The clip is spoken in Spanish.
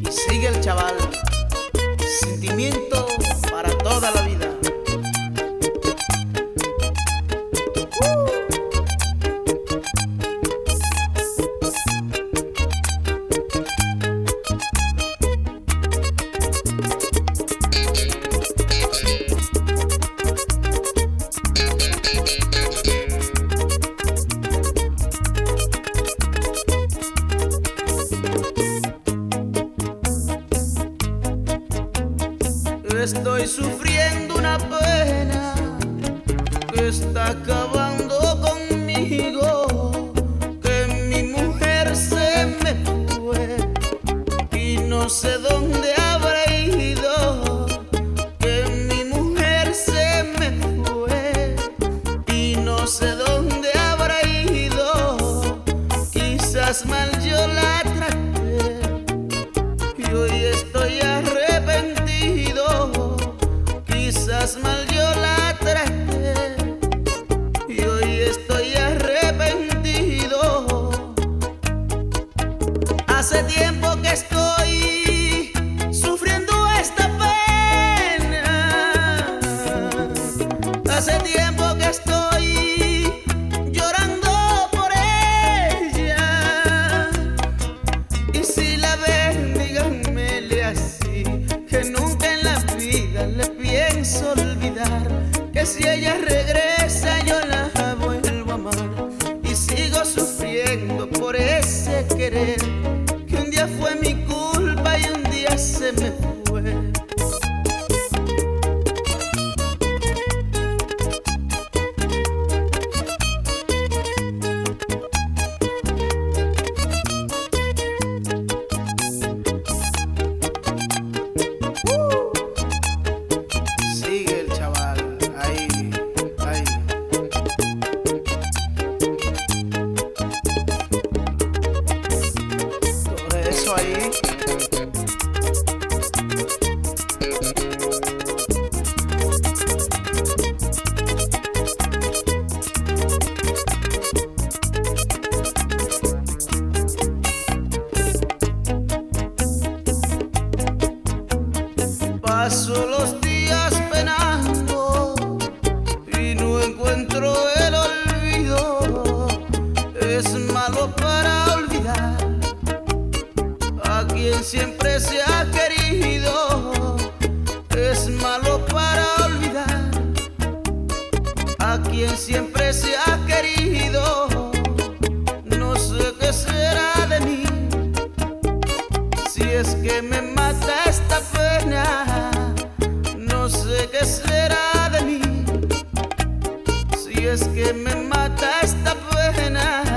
Y sigue el chaval, sentimiento para toda la vida. Estoy sufriendo una pena que está acabando conmigo. Que mi mujer se me fue y no sé dónde habrá ido. Que mi mujer se me fue y no sé dónde habrá ido. Quizás mal Hace tiempo que estoy llorando por ella. Y si la ven, díganmele así, que nunca en la vida le pienso olvidar, que si ella regresa Sigue siempre se ha querido. Es malo para olvidar a quien siempre se ha querido. No sé qué será de mí si es que me mata esta pena, no sé qué será de mí. Si es que me mata esta pena,